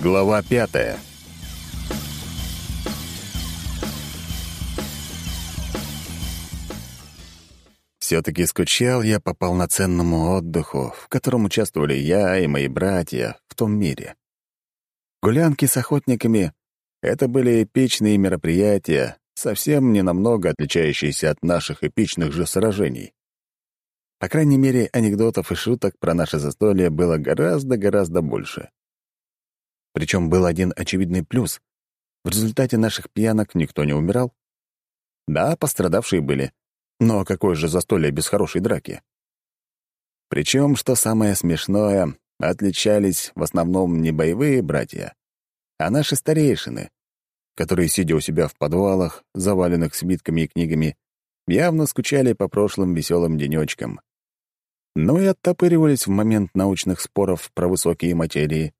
Глава пятая. Все-таки скучал я по полноценному отдыху, в котором участвовали я и мои братья в том мире. Гулянки с охотниками — это были эпичные мероприятия, совсем не намного отличающиеся от наших эпичных же сражений. По крайней мере, анекдотов и шуток про наше застолье было гораздо-гораздо больше. Причем был один очевидный плюс. В результате наших пьянок никто не умирал. Да, пострадавшие были. Но какое же застолье без хорошей драки? Причем, что самое смешное, отличались в основном не боевые братья, а наши старейшины, которые, сидя у себя в подвалах, заваленных свитками и книгами, явно скучали по прошлым веселым денечкам. Ну и оттопыривались в момент научных споров про высокие материи.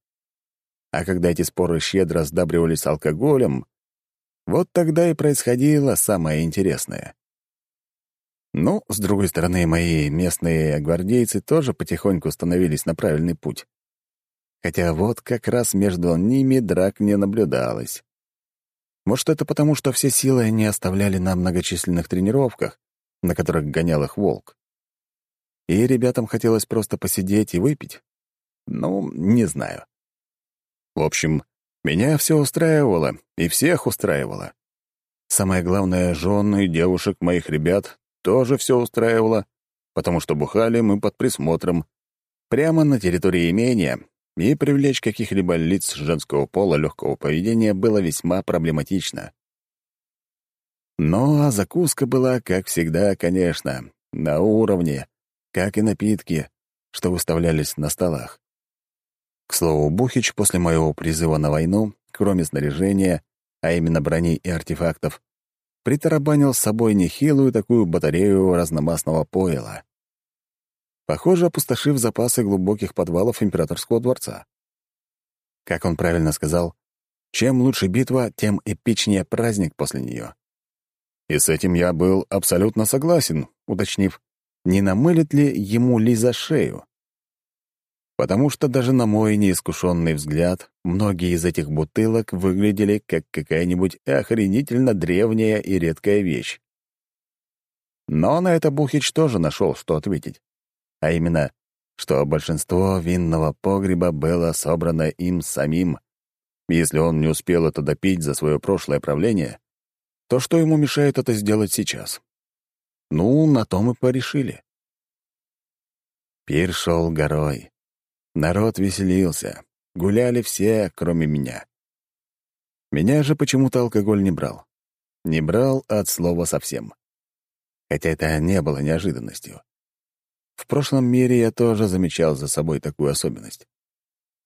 А когда эти споры щедро сдабривались алкоголем, вот тогда и происходило самое интересное. Ну, с другой стороны, мои местные гвардейцы тоже потихоньку становились на правильный путь. Хотя вот как раз между ними драк не наблюдалось. Может, это потому, что все силы они оставляли на многочисленных тренировках, на которых гонял их волк. И ребятам хотелось просто посидеть и выпить? Ну, не знаю. В общем, меня все устраивало, и всех устраивало. Самое главное, жены и девушек моих ребят тоже все устраивало, потому что бухали мы под присмотром, прямо на территории имения, и привлечь каких-либо лиц женского пола легкого поведения было весьма проблематично. Ну, а закуска была, как всегда, конечно, на уровне, как и напитки, что выставлялись на столах. К слову, Бухич после моего призыва на войну, кроме снаряжения, а именно брони и артефактов, притарабанил с собой нехилую такую батарею разномастного пойла. Похоже, опустошив запасы глубоких подвалов императорского дворца. Как он правильно сказал, чем лучше битва, тем эпичнее праздник после нее. И с этим я был абсолютно согласен, уточнив, не намылит ли ему Лиза шею потому что даже на мой неискушенный взгляд многие из этих бутылок выглядели как какая-нибудь охренительно древняя и редкая вещь. Но на это Бухич тоже нашел, что ответить. А именно, что большинство винного погреба было собрано им самим. Если он не успел это допить за свое прошлое правление, то что ему мешает это сделать сейчас? Ну, на том мы порешили. Пир шел горой. Народ веселился. Гуляли все, кроме меня. Меня же почему-то алкоголь не брал. Не брал от слова совсем. Хотя это не было неожиданностью. В прошлом мире я тоже замечал за собой такую особенность.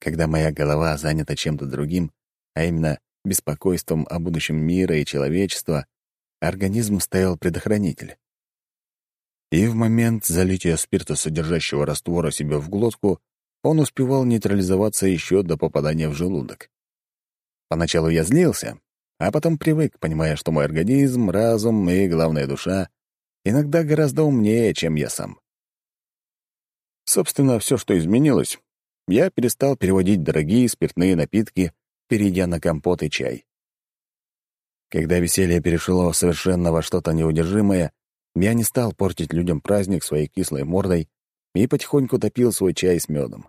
Когда моя голова занята чем-то другим, а именно беспокойством о будущем мира и человечества, организм стоял предохранитель. И в момент залития спирта, содержащего раствора себе в глотку, он успевал нейтрализоваться еще до попадания в желудок. Поначалу я злился, а потом привык, понимая, что мой организм, разум и, главная душа иногда гораздо умнее, чем я сам. Собственно, все, что изменилось, я перестал переводить дорогие спиртные напитки, перейдя на компот и чай. Когда веселье перешло совершенно во что-то неудержимое, я не стал портить людям праздник своей кислой мордой и потихоньку допил свой чай с медом.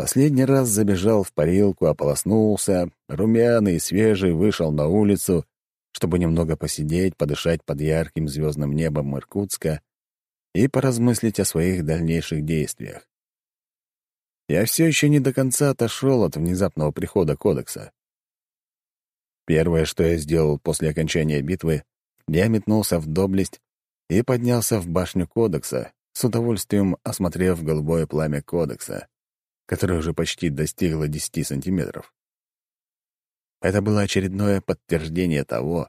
Последний раз забежал в парилку, ополоснулся, румяный и свежий вышел на улицу, чтобы немного посидеть, подышать под ярким звездным небом Иркутска и поразмыслить о своих дальнейших действиях. Я все еще не до конца отошел от внезапного прихода кодекса. Первое, что я сделал после окончания битвы, я метнулся в доблесть и поднялся в башню кодекса, с удовольствием осмотрев голубое пламя кодекса, которое уже почти достигло 10 сантиметров. Это было очередное подтверждение того,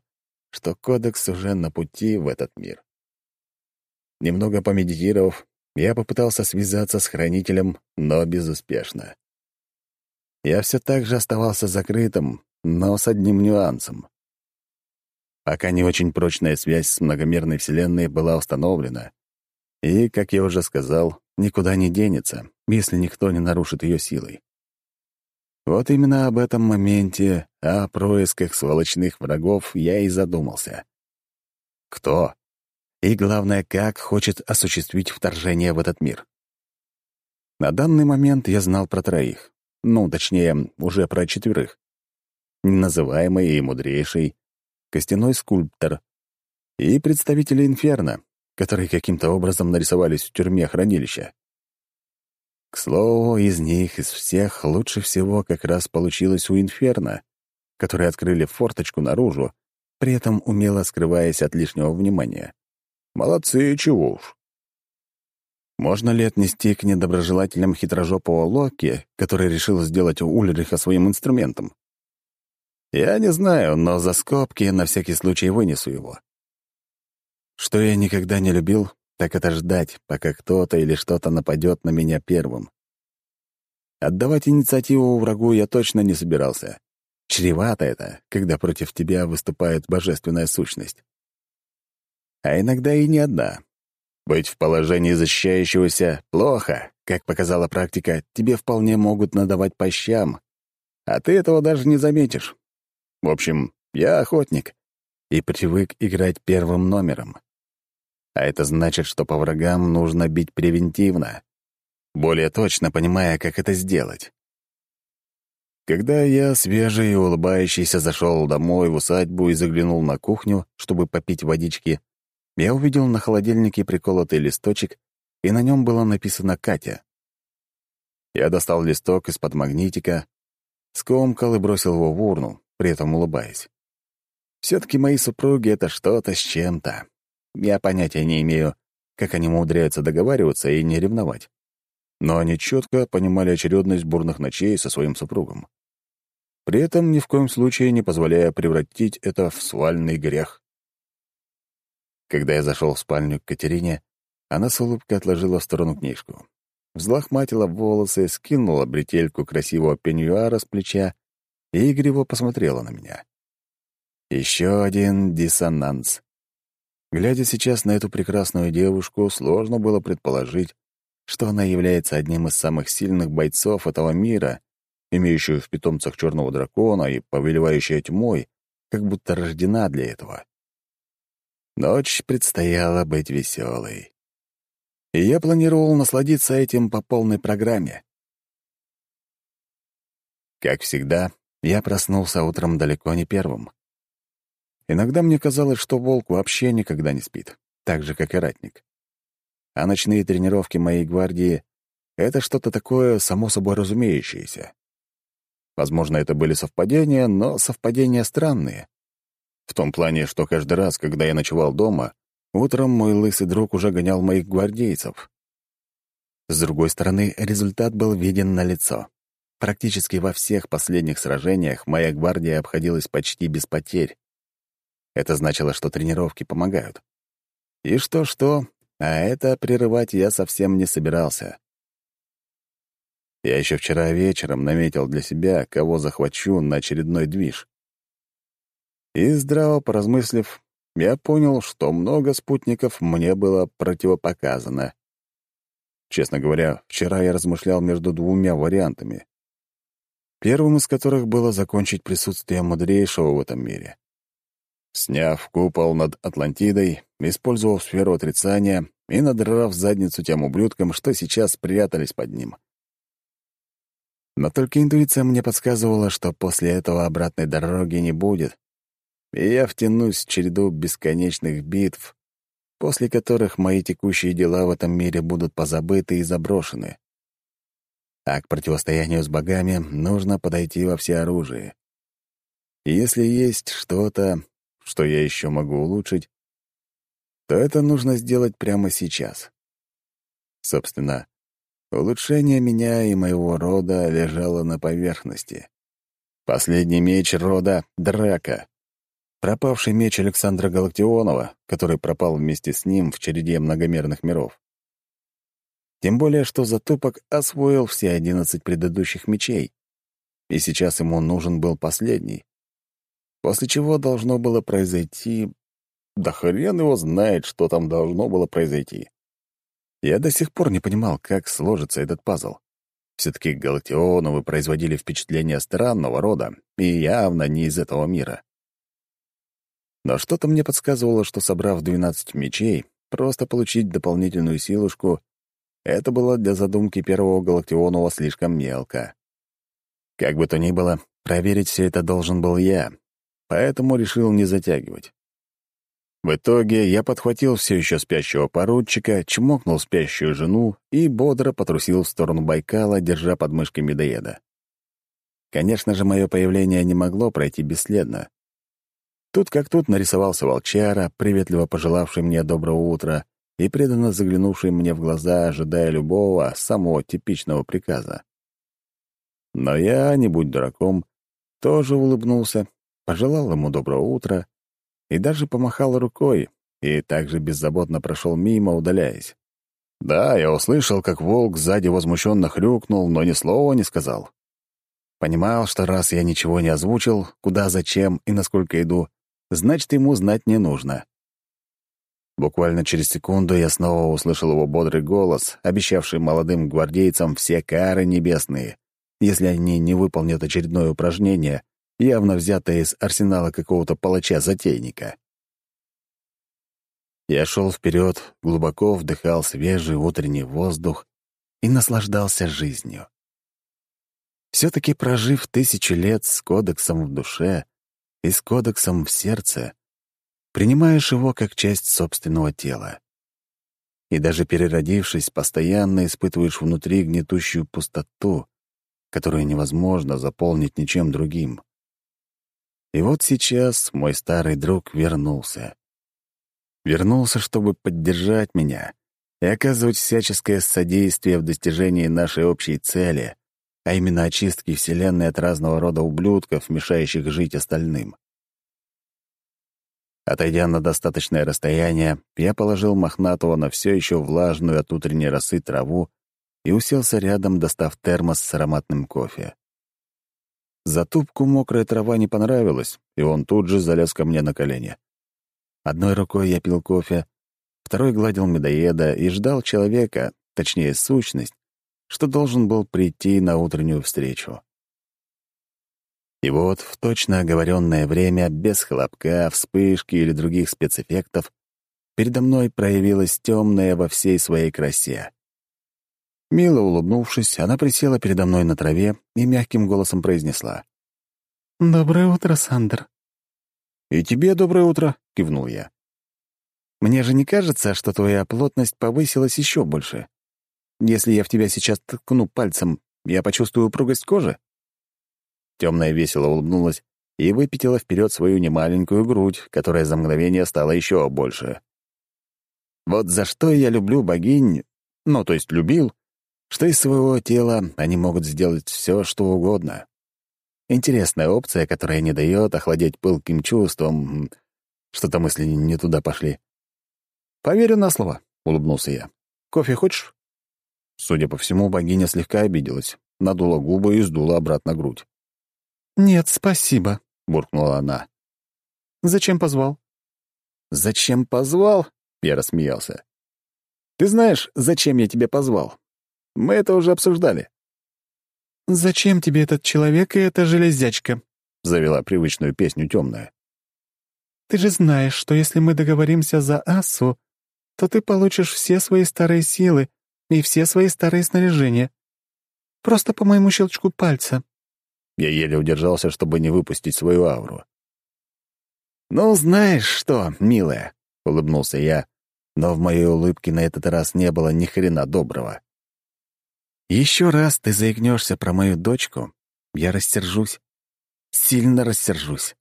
что кодекс уже на пути в этот мир. Немного помедитировав, я попытался связаться с хранителем, но безуспешно. Я все так же оставался закрытым, но с одним нюансом. Пока не очень прочная связь с многомерной Вселенной была установлена, и, как я уже сказал, никуда не денется, если никто не нарушит ее силой. Вот именно об этом моменте, о происках сволочных врагов я и задумался. Кто? И главное, как хочет осуществить вторжение в этот мир. На данный момент я знал про троих. Ну, точнее, уже про четверых. Неназываемый и мудрейший, костяной скульптор и представители Инферно, которые каким-то образом нарисовались в тюрьме хранилища. К слову, из них, из всех, лучше всего как раз получилось у Инферно, которые открыли форточку наружу, при этом умело скрываясь от лишнего внимания. Молодцы, чего уж. Можно ли отнести к недоброжелателям хитрожопого Локи, который решил сделать Ульриха своим инструментом? Я не знаю, но за скобки на всякий случай вынесу его. Что я никогда не любил, так это ждать, пока кто-то или что-то нападет на меня первым. Отдавать инициативу врагу я точно не собирался. Чревато это, когда против тебя выступает божественная сущность. А иногда и не одна. Быть в положении защищающегося плохо, как показала практика, тебе вполне могут надавать по щам, а ты этого даже не заметишь. В общем, я охотник и привык играть первым номером. А это значит, что по врагам нужно бить превентивно, более точно понимая, как это сделать. Когда я, свежий и улыбающийся, зашел домой в усадьбу и заглянул на кухню, чтобы попить водички, я увидел на холодильнике приколотый листочек, и на нем было написано «Катя». Я достал листок из-под магнитика, скомкал и бросил его в урну, при этом улыбаясь. Все-таки мои супруги — это что-то с чем-то. Я понятия не имею, как они умудряются договариваться и не ревновать. Но они четко понимали очередность бурных ночей со своим супругом. При этом ни в коем случае не позволяя превратить это в свальный грех. Когда я зашел в спальню к Катерине, она с улыбкой отложила в сторону книжку. Взлохматила волосы, скинула бретельку красивого пеньюара с плеча и игриво посмотрела на меня. Еще один диссонанс. Глядя сейчас на эту прекрасную девушку, сложно было предположить, что она является одним из самых сильных бойцов этого мира, имеющую в питомцах черного дракона и повелевающая тьмой, как будто рождена для этого. Ночь предстояла быть веселой. И я планировал насладиться этим по полной программе. Как всегда, я проснулся утром далеко не первым. Иногда мне казалось, что волк вообще никогда не спит, так же, как и ратник. А ночные тренировки моей гвардии — это что-то такое само собой разумеющееся. Возможно, это были совпадения, но совпадения странные. В том плане, что каждый раз, когда я ночевал дома, утром мой лысый друг уже гонял моих гвардейцев. С другой стороны, результат был виден на лицо. Практически во всех последних сражениях моя гвардия обходилась почти без потерь. Это значило, что тренировки помогают. И что-что, а это прерывать я совсем не собирался. Я еще вчера вечером наметил для себя, кого захвачу на очередной движ. И, здраво поразмыслив, я понял, что много спутников мне было противопоказано. Честно говоря, вчера я размышлял между двумя вариантами. Первым из которых было закончить присутствие мудрейшего в этом мире. Сняв купол над Атлантидой, использовав сферу отрицания и надрав задницу тем ублюдкам, что сейчас спрятались под ним. Но только интуиция мне подсказывала, что после этого обратной дороги не будет, и я втянусь в череду бесконечных битв, после которых мои текущие дела в этом мире будут позабыты и заброшены. А к противостоянию с богами нужно подойти во всеоружие. Если есть что-то, что я еще могу улучшить, то это нужно сделать прямо сейчас. Собственно, улучшение меня и моего рода лежало на поверхности. Последний меч рода — Драка. Пропавший меч Александра Галактионова, который пропал вместе с ним в череде многомерных миров. Тем более, что Затупок освоил все одиннадцать предыдущих мечей, и сейчас ему нужен был последний. После чего должно было произойти... Да хрен его знает, что там должно было произойти. Я до сих пор не понимал, как сложится этот пазл. Все-таки галактионовы производили впечатление странного рода и явно не из этого мира. Но что-то мне подсказывало, что, собрав 12 мечей, просто получить дополнительную силушку — это было для задумки первого галактионова слишком мелко. Как бы то ни было, проверить все это должен был я, поэтому решил не затягивать. В итоге я подхватил все еще спящего поручика, чмокнул спящую жену и бодро потрусил в сторону Байкала, держа под мышкой медоеда. Конечно же, мое появление не могло пройти бесследно. Тут как тут нарисовался волчара, приветливо пожелавший мне доброго утра и преданно заглянувший мне в глаза, ожидая любого, самого типичного приказа. Но я, не будь дураком, тоже улыбнулся, пожелал ему доброго утра и даже помахал рукой, и также беззаботно прошел мимо, удаляясь. Да, я услышал, как волк сзади возмущенно хрюкнул, но ни слова не сказал. Понимал, что раз я ничего не озвучил, куда, зачем и насколько иду, значит, ему знать не нужно. Буквально через секунду я снова услышал его бодрый голос, обещавший молодым гвардейцам все кары небесные, если они не выполнят очередное упражнение, явно взятая из арсенала какого-то палача-затейника. Я шел вперед, глубоко вдыхал свежий утренний воздух и наслаждался жизнью. Все-таки прожив тысячу лет с кодексом в душе и с кодексом в сердце, принимаешь его как часть собственного тела. И даже переродившись, постоянно испытываешь внутри гнетущую пустоту, которую невозможно заполнить ничем другим. И вот сейчас мой старый друг вернулся. Вернулся, чтобы поддержать меня и оказывать всяческое содействие в достижении нашей общей цели, а именно очистки Вселенной от разного рода ублюдков, мешающих жить остальным. Отойдя на достаточное расстояние, я положил Мохнатого на все еще влажную от утренней росы траву и уселся рядом, достав термос с ароматным кофе. Затупку мокрая трава не понравилась, и он тут же залез ко мне на колени. Одной рукой я пил кофе, второй гладил медоеда и ждал человека, точнее, сущность, что должен был прийти на утреннюю встречу. И вот в точно оговоренное время, без хлопка, вспышки или других спецэффектов, передо мной проявилась темная во всей своей красе. Мило улыбнувшись, она присела передо мной на траве и мягким голосом произнесла. «Доброе утро, Сандер». «И тебе доброе утро», — кивнул я. «Мне же не кажется, что твоя плотность повысилась еще больше. Если я в тебя сейчас ткну пальцем, я почувствую упругость кожи?» Темная весело улыбнулась и выпятила вперед свою немаленькую грудь, которая за мгновение стала еще больше. Вот за что я люблю богинь, ну, то есть любил, что из своего тела они могут сделать все, что угодно. Интересная опция, которая не дает охладеть пылким чувством. Что-то мысли не туда пошли. «Поверю на слово», — улыбнулся я. «Кофе хочешь?» Судя по всему, богиня слегка обиделась, надула губы и сдула обратно грудь. «Нет, спасибо», — буркнула она. «Зачем позвал?» «Зачем позвал?» — я рассмеялся. «Ты знаешь, зачем я тебя позвал? Мы это уже обсуждали». «Зачем тебе этот человек и эта железячка?» — завела привычную песню темная. «Ты же знаешь, что если мы договоримся за Асу, то ты получишь все свои старые силы и все свои старые снаряжения. Просто по моему щелчку пальца». Я еле удержался, чтобы не выпустить свою ауру. «Ну, знаешь что, милая», — улыбнулся я, но в моей улыбке на этот раз не было ни хрена доброго. Еще раз ты заикнешься про мою дочку, я рассержусь. Сильно рассержусь.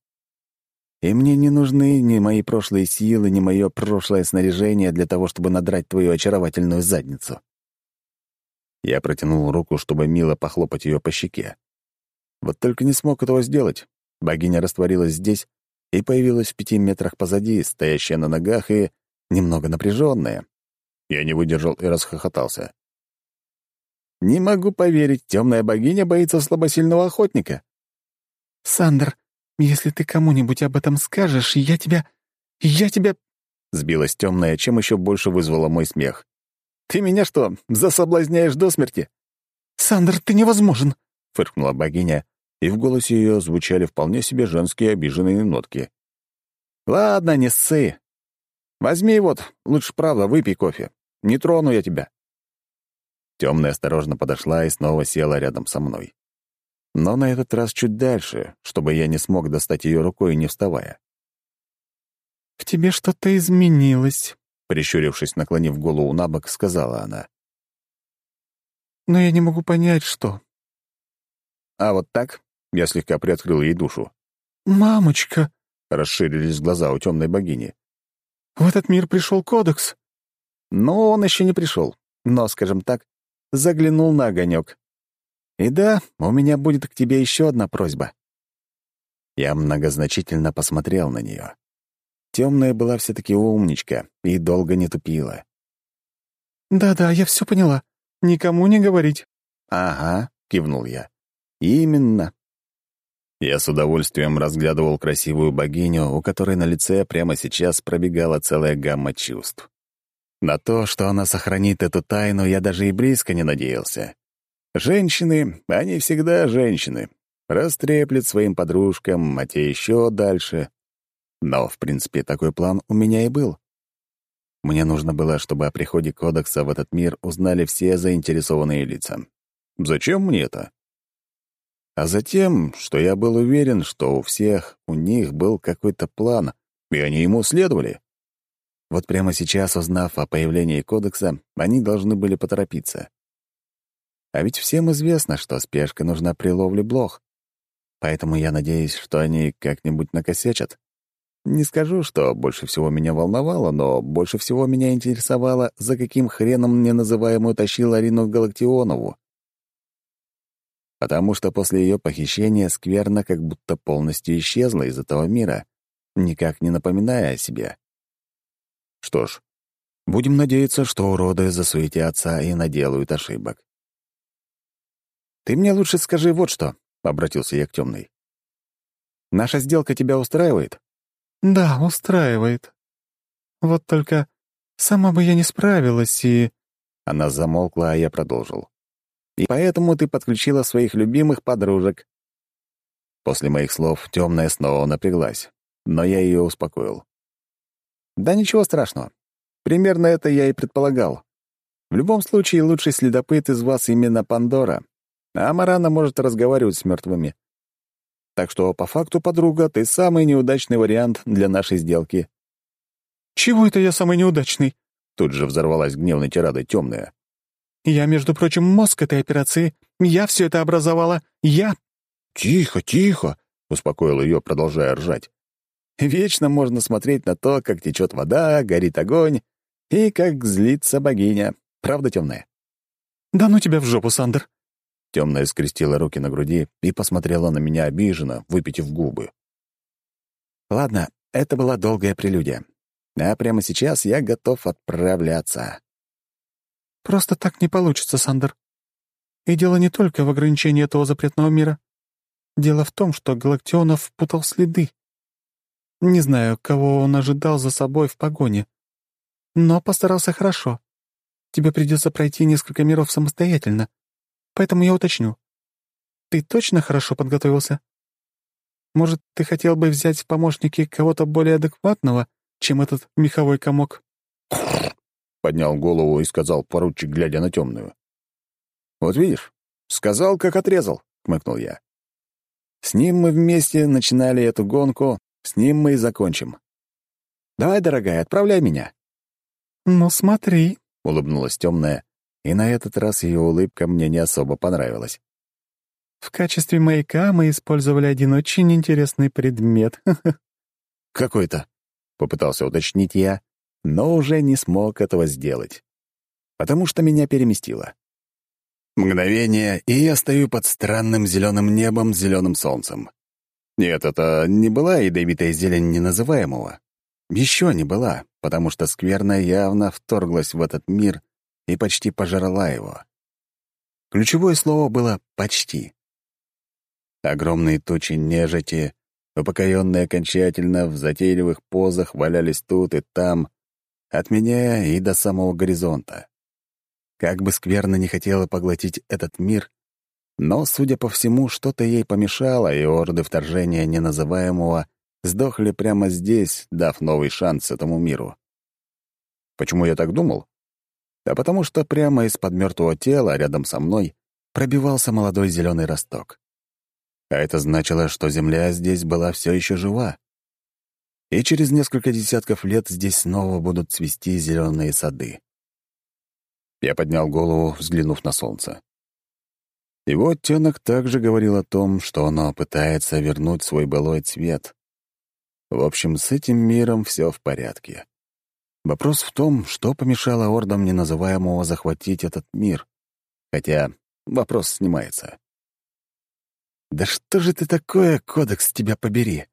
И мне не нужны ни мои прошлые силы, ни мое прошлое снаряжение для того, чтобы надрать твою очаровательную задницу. Я протянул руку, чтобы мило похлопать ее по щеке. Вот только не смог этого сделать. Богиня растворилась здесь и появилась в пяти метрах позади, стоящая на ногах и немного напряженная. Я не выдержал и расхохотался. Не могу поверить, темная богиня боится слабосильного охотника. «Сандер, если ты кому-нибудь об этом скажешь, я тебя... я тебя...» Сбилась темная, чем еще больше вызвала мой смех. «Ты меня что, засоблазняешь до смерти?» «Сандер, ты невозможен!» — фыркнула богиня, и в голосе ее звучали вполне себе женские обиженные нотки. «Ладно, не ссы. Возьми вот, лучше правда, выпей кофе. Не трону я тебя». Темная осторожно подошла и снова села рядом со мной. Но на этот раз чуть дальше, чтобы я не смог достать ее рукой, не вставая. «В тебе что-то изменилось», — прищурившись, наклонив голову на бок, сказала она. «Но я не могу понять, что». «А вот так?» — я слегка приоткрыл ей душу. «Мамочка!» — расширились глаза у темной богини. «В этот мир пришел кодекс». «Ну, он еще не пришел, но, скажем так, заглянул на огонек. И да, у меня будет к тебе еще одна просьба». Я многозначительно посмотрел на нее. Темная была все-таки умничка и долго не тупила. «Да-да, я все поняла. Никому не говорить». «Ага», — кивнул я. «Именно». Я с удовольствием разглядывал красивую богиню, у которой на лице прямо сейчас пробегала целая гамма чувств. На то, что она сохранит эту тайну, я даже и близко не надеялся. Женщины, они всегда женщины. Растреплет своим подружкам, а те еще дальше. Но, в принципе, такой план у меня и был. Мне нужно было, чтобы о приходе кодекса в этот мир узнали все заинтересованные лица. Зачем мне это? А затем, что я был уверен, что у всех у них был какой-то план, и они ему следовали. Вот прямо сейчас, узнав о появлении кодекса, они должны были поторопиться. А ведь всем известно, что спешка нужна при ловле блох. Поэтому я надеюсь, что они как-нибудь накосячат. Не скажу, что больше всего меня волновало, но больше всего меня интересовало, за каким хреном мне называемую тащил Арину Галактионову. Потому что после ее похищения скверна как будто полностью исчезла из этого мира, никак не напоминая о себе. Что ж, будем надеяться, что уроды засуетятся и наделают ошибок. «Ты мне лучше скажи вот что», — обратился я к темной. «Наша сделка тебя устраивает?» «Да, устраивает. Вот только сама бы я не справилась и...» Она замолкла, а я продолжил. «И поэтому ты подключила своих любимых подружек». После моих слов темная снова напряглась, но я ее успокоил. «Да ничего страшного. Примерно это я и предполагал. В любом случае, лучший следопыт из вас именно Пандора, а Марана может разговаривать с мертвыми. Так что, по факту, подруга, ты самый неудачный вариант для нашей сделки». «Чего это я самый неудачный?» Тут же взорвалась гневной тирадой темная. «Я, между прочим, мозг этой операции. Я все это образовала. Я...» «Тихо, тихо!» — успокоил ее, продолжая ржать. «Вечно можно смотреть на то, как течет вода, горит огонь и как злится богиня. Правда, темная?» «Да ну тебя в жопу, Сандер!» Темная скрестила руки на груди и посмотрела на меня обиженно, выпитив губы. «Ладно, это была долгая прелюдия. А прямо сейчас я готов отправляться». «Просто так не получится, Сандер. И дело не только в ограничении этого запретного мира. Дело в том, что Галактионов путал следы. Не знаю, кого он ожидал за собой в погоне, но постарался хорошо. Тебе придется пройти несколько миров самостоятельно, Поэтому я уточню. Ты точно хорошо подготовился? Может, ты хотел бы взять в помощники кого-то более адекватного, чем этот меховой комок?» Поднял голову и сказал поручик, глядя на темную. «Вот видишь, сказал, как отрезал», — хмыкнул я. «С ним мы вместе начинали эту гонку, с ним мы и закончим. Давай, дорогая, отправляй меня». «Ну, смотри», — улыбнулась темная и на этот раз ее улыбка мне не особо понравилась. «В качестве маяка мы использовали один очень интересный предмет». «Какой то попытался уточнить я, но уже не смог этого сделать, потому что меня переместило. Мгновение, и я стою под странным зеленым небом с зеленым солнцем. Нет, это не была ядовитая зелень неназываемого. Еще не была, потому что скверна явно вторглась в этот мир и почти пожрала его. Ключевое слово было «почти». Огромные тучи нежити, упокоенные окончательно в затейливых позах, валялись тут и там, от меня и до самого горизонта. Как бы скверно не хотела поглотить этот мир, но, судя по всему, что-то ей помешало, и орды вторжения неназываемого сдохли прямо здесь, дав новый шанс этому миру. Почему я так думал? А потому что прямо из-под мертвого тела, рядом со мной, пробивался молодой зеленый росток. А это значило, что земля здесь была все еще жива. И через несколько десятков лет здесь снова будут цвести зеленые сады. Я поднял голову, взглянув на солнце. Его оттенок также говорил о том, что оно пытается вернуть свой былой цвет. В общем, с этим миром все в порядке. Вопрос в том, что помешало ордам неназываемого захватить этот мир. Хотя вопрос снимается. «Да что же ты такое, кодекс, тебя побери!»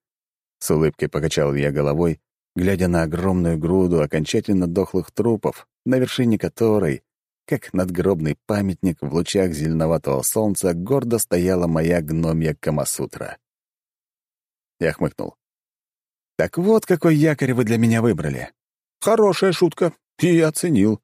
С улыбкой покачал я головой, глядя на огромную груду окончательно дохлых трупов, на вершине которой как надгробный памятник в лучах зеленоватого солнца гордо стояла моя гномья Камасутра. Я хмыкнул. «Так вот, какой якорь вы для меня выбрали. Хорошая шутка, и оценил.